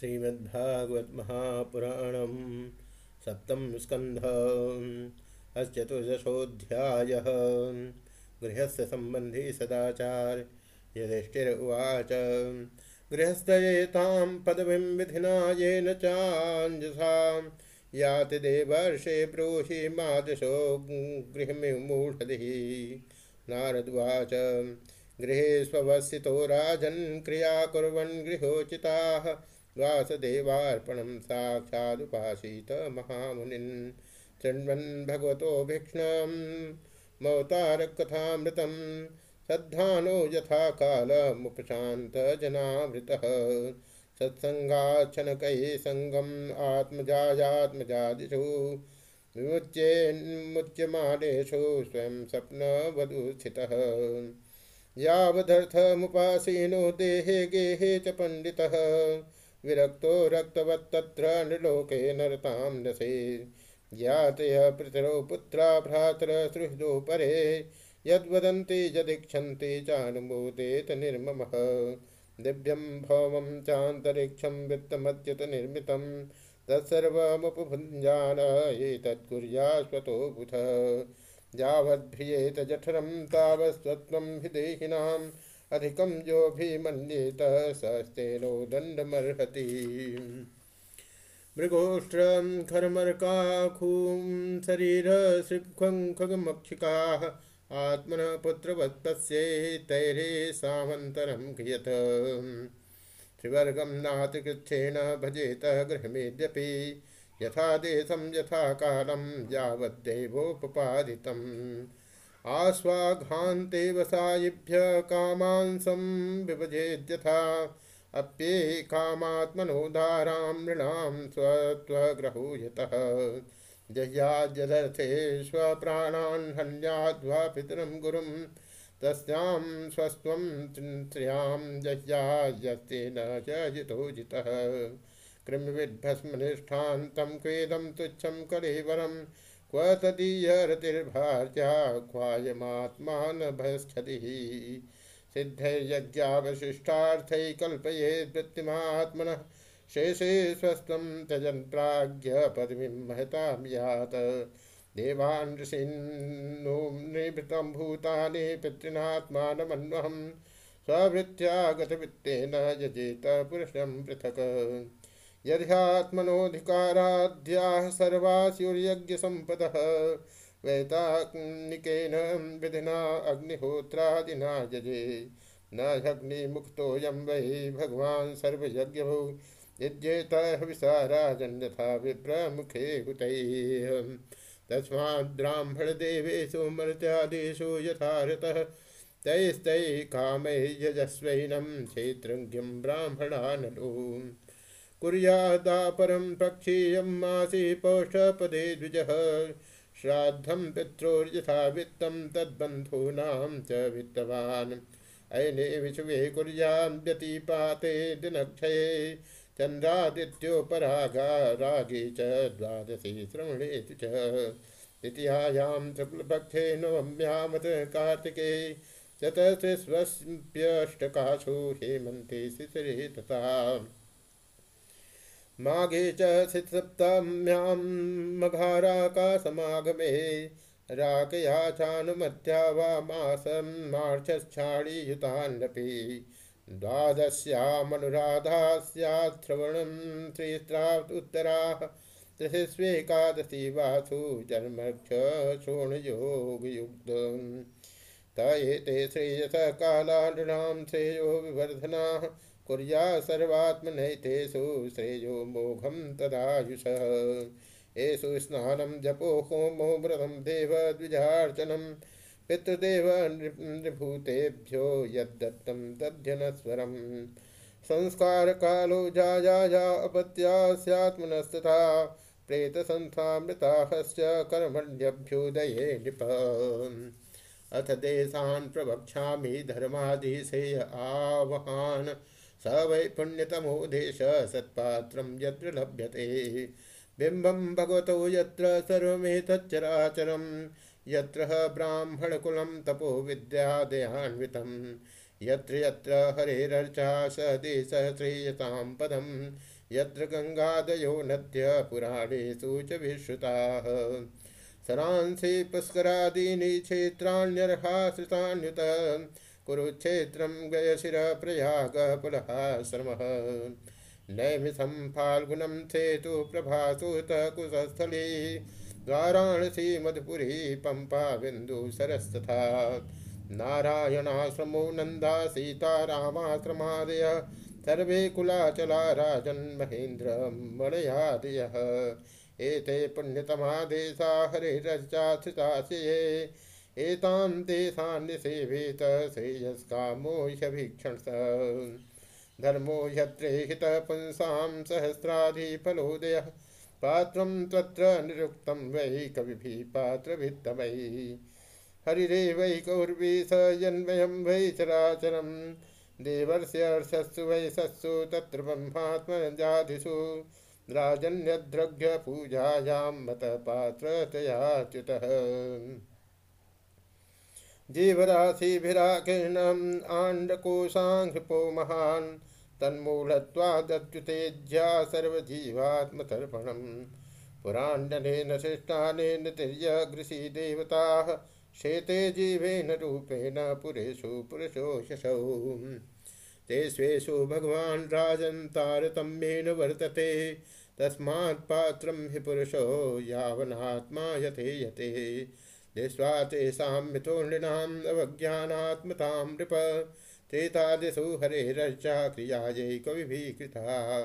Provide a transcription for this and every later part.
श्रीमद्भागवत महापुराणम सप्तम स्कंध अचतुर्दशोध्याय गृहस्थ संबंधी सदाचार। युधिष्ठिर उवाच। गृहस्थयेतां पदवीं विधिना येन चाञ्जसा। याति देवर्षे ब्रूहि मादशो गृहमिमूढधिः। नारदुवाच गृहे स्ववस्थितो राजन् क्रिया वासदेवार्पणं साक्षादुपासीत महामुनिन् शृण्वन् भगवतो भीक्ष्णं मौतारकथामृतं सद्धानो यथा कालमुपशान्तजनावृतः सत्सङ्गाच्छनकैः सङ्गम् आत्मजायात्मजादिषु विमुच्येन्मुच्यमानेषु स्वयं स्वप्नवधुस्थितः यावदर्थमुपासीनो देहे गेहे च पंडितः विरक्तो रक्तवत्तत्र नृलोके नरतां नसे। ज्ञातय पितरो पुत्रा भ्रातर सुहृदो परे। यद्वदन्ति यदीक्षन्ति चानुमोदेत निर्ममः। दिव्यं भौमं चान्तरिक्षं वित्तमद्यतनिर्मितं तत्सर्वमुपभुञ्जान एतत्कुर्यास्वतो बुध। यावद्भियेत जठरं तावस्त्वं हि देहिनाम् अधिकं योऽभिमन्येत सस्तेनो दण्डमर्हति। मृगोष्ट्रं खरमर्काखूं शरीरसृक्खं खगमक्षिकाः आत्मन पुत्रवत्पस्ये तैरे सामन्तरं क्रियत। त्रिवर्गं नातिकृच्छेन भजेत गृहमेद्यपि, यथा देशं यथा कालं यावद्दैवोपपादितम् आस्वाघान्ते वसायिभ्य कामांसं विभजेद्यथा। अप्ये कामात्मनोदारां नृणां स्वत्वग्रहो यतः जह्याद्यदर्थे स्वप्राणान् हन्याद्वा पितरं गुरुं, तस्यां स्वस्त्वं त्रियाँ जह्यायस्ते न च जितो जितः कृमिविद्भस्मनिष्ठान्तं क्वेदं तुच्छं कलेवरं क्व तदीयरतिर्भार्या क्वायमात्मा न भस्खतिः सिद्धैर्यज्ञावशिष्टार्थै कल्पयेद्वृत्तिमात्मनः शेषे स्वस्तं त्यजन् प्राज्ञ पदवीं महतां यात् देवान् ऋषीन्नो निभृतं भूतानि पितॄनात्मानमन्वहं। यजेत पुरुषं पृथक्। यध्यात्मनोऽधिकाराद्याः सर्वास्युर्यज्ञसम्पदः। वैतानिकेन विधिना अग्निहोत्रादिना यजे। न ह्यग्निमुक्तोऽयं वै भगवान् सर्वयज्ञभो। युज्येत हविषा राजन्यथा विप्रमुखे हुतैः। तस्माद्ब्राह्मणदेवेषु मर्त्यादिषु यथारतः तैस्तैः कामैः यजस्वैनं क्षेत्रज्ञं ब्राह्मणानलो कुर्यादापरं पक्षीयं मासि पौषपदे द्विजः। श्राद्धं पित्रोर्यथा वित्तं तद्बन्धूनां च वित्तवान्। अयने विश्वे कुर्यां व्यतिपाते दिनक्षये। चन्द्रादित्योपरागा रागे च द्वादशी श्रवणेषु च। द्वितीयायां शुक्लपक्षे नवम्यामत कार्तिके। चतस्रस्वप्यष्टकासु हेमन्ते शिशिरे तथा। माघे च सित्सप्तम्यां मघाराकाशमागमे राकया चानुमत्या वा मासं मार्चश्चाणीयुतान्नपि। द्वादश्यामनुराधा स्यात् श्रवणं त्रिस्त्रावुत्तराः त्रिशिस्वेकादशी वासु जन्मक्षोणयोगयुक्तं त एते श्रेयसः कालानृणां श्रेयो विवर्धनाः कुर्या सर्वात्मनैतेषु श्रेयो मोघं तदायुषः। एषु स्नानं जपो होमो व्रतं देव द्विजार्चनं। पितृदेव नृभूतेभ्यो यद्दत्तं तद्ध्यनस्वरम् संस्कारकालो जायाया अपत्या स्यात्मनस्तथा। प्रेतसन्थामृताहश्च कर्मण्यभ्युदये नृप। अथ देशान् प्रवक्ष्यामि धर्मादिशेय आवहान्। स वै पुण्यतमो देश, सत्पात्रं यत्र लभ्यते। बिम्बं भगवतो यत्र सर्वमेतच्चराचरं तपो विद्यादयान्वितं यत्र यत्र हरेरर्चा स देशः श्रेयसां पदम् यत्र गङ्गादयो नद्य पुराणेषु च विश्रुताः सरांसि पुष्करादीनि क्षेत्राण्यर्हाश्रितान्युत कुरुक्षेत्रं गयशिरप्रयागः पुलहाश्रमः नैमिषं फाल्गुनं सेतु प्रभासुत कुशस्थली। वाराणसी, मधुपुरी, पम्पा बिन्दुसरस्तथा नारायणाश्रमो, नन्दा सीतारामाश्रमादय सर्वे कुलाचला राजन्महेन्द्रमणयादयः एते पुण्यतमा देशा हरिरश्चास्थितास्ये एतां देशान्निसेवेत श्रेयस्कामो ह्यभीक्षण धर्मो यत्रे हितः पुंसां सहस्राधिफलोदयः पात्रं तत्र निरुक्तं वै कविभिः पात्रभित्तमयि हरिरेवै कौर्वी स यन्मयं वै चराचरं। देवर्ष्यर्थस्सु वै सत्सु तत्र ब्रह्मात्मजाधिषु राजन्यद्रघ्यपूजायां मतपात्रतयाच्युतः जीवराशिभिराकीर्णम् आण्डकोशाङ्घ्रिपो महान्। तन्मूलत्वादच्युतेज्या सर्वजीवात्मतर्पणम्। पुराण्डनेन शिष्टानेन तिर्यगृषि देवताः शेते जीवेन रूपेण पुरेषु पुरुषो शशौ। ते स्वेषु भगवान् राजन् तारतम्येन वर्तते। तस्मात् पात्रं हि पुरुषो यावनात्मा यते यते दृष्ट्वा तेषां मिथोर्णिनाम् अवज्ञानात्मतां नृप। त्रेतादिषु हरेरर्चा क्रियायै कविभिः कृता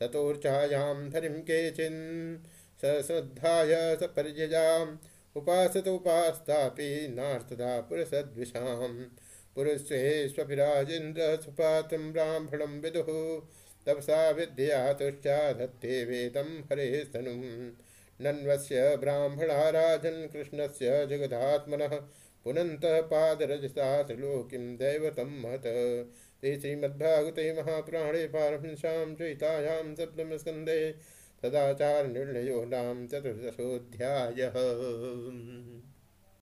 ततोर्चायां हरिं केचिन् सश्रद्धाय सपर्ययाम् उपासतोपास्तापि नार्थदा पुरसद्विषाम्। पुरुषेष्वभिराजेन्द्र सुपात्रं ब्राह्मणं विदुः। तपसा विद्या तुष्टा धत्ते वेदं हरे तनुम् नन्वस्य ब्राह्मणा राजन् कृष्णस्य जगदात्मनः पुनन्तः पादरजसा त्रिलोकीं दैवतं महत ते श्रीमद्भागवते महापुराणे पारमंस्यां चयितायां सप्तमस्कन्धे सदाचारनिर्णयो नाम चतुर्दशोऽध्यायः।